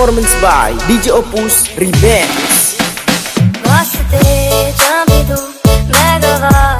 performance by DJ Opus Remix. Gosto de te mega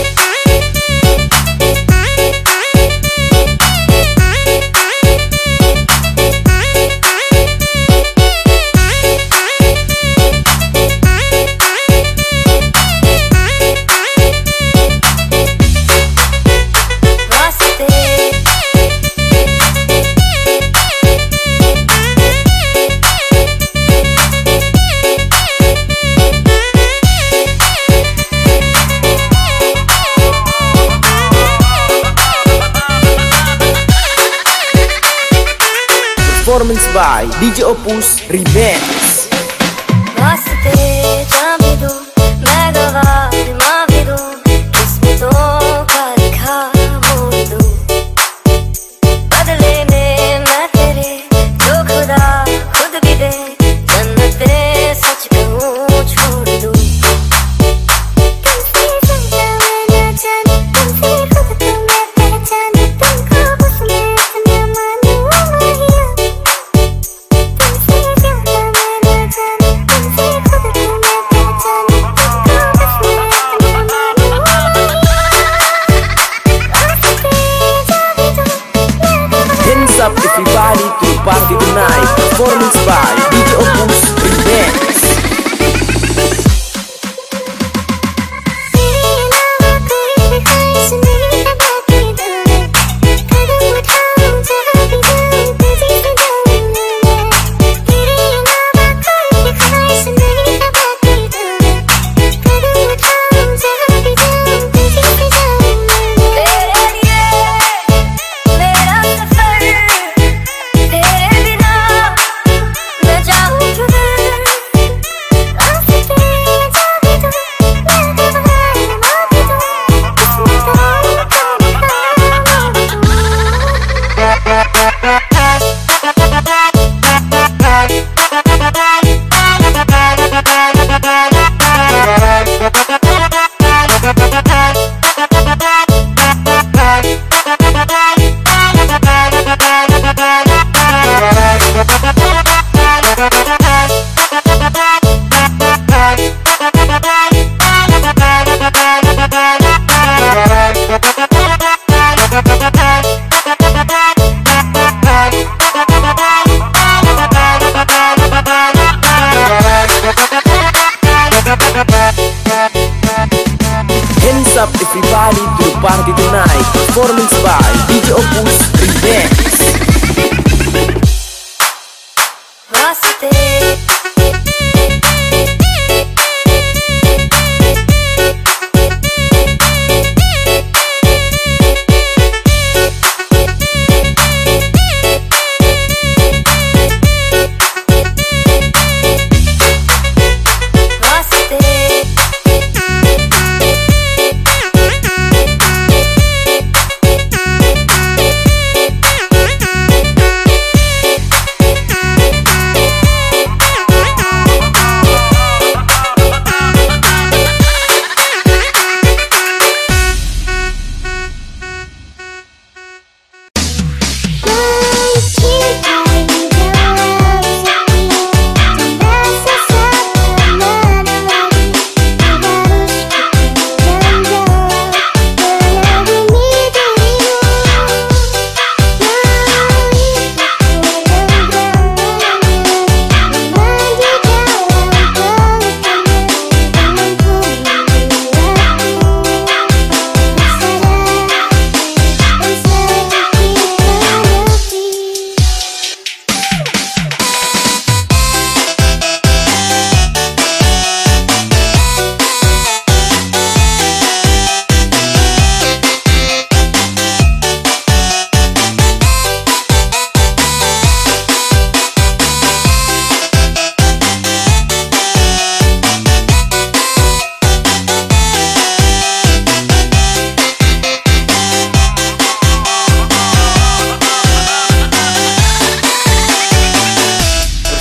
by DJ Opus Remix. Day.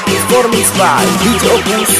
Performance by DJ Opus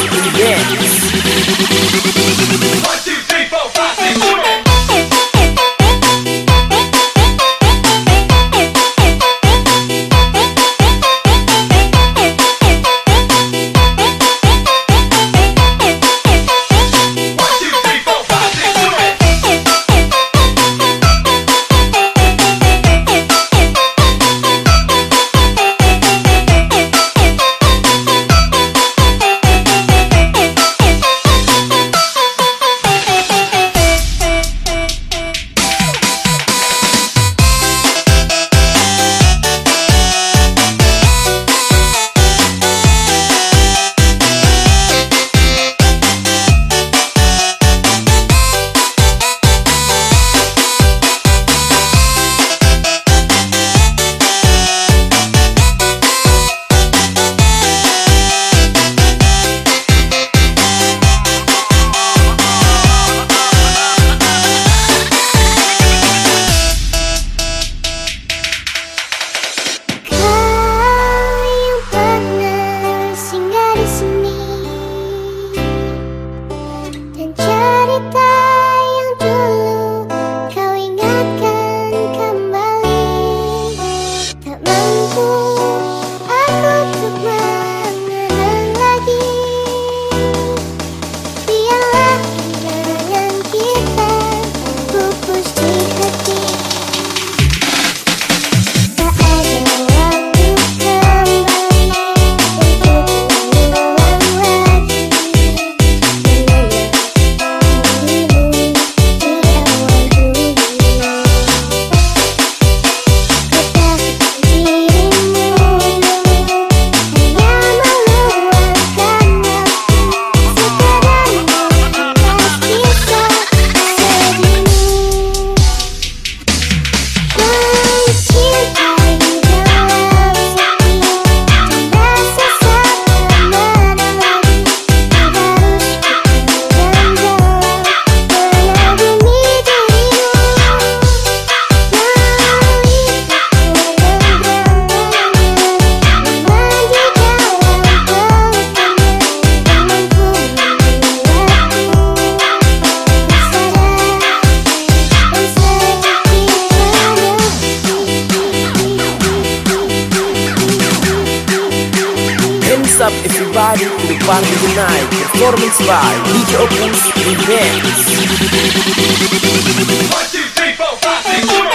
up everybody to the party tonight Performance by DJ Opus Events 1, 2, 3, 4, 5, 6, 7